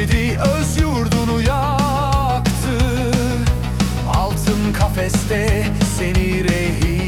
Kedi öz yurdunu yaktı. Altın kafeste seni rehin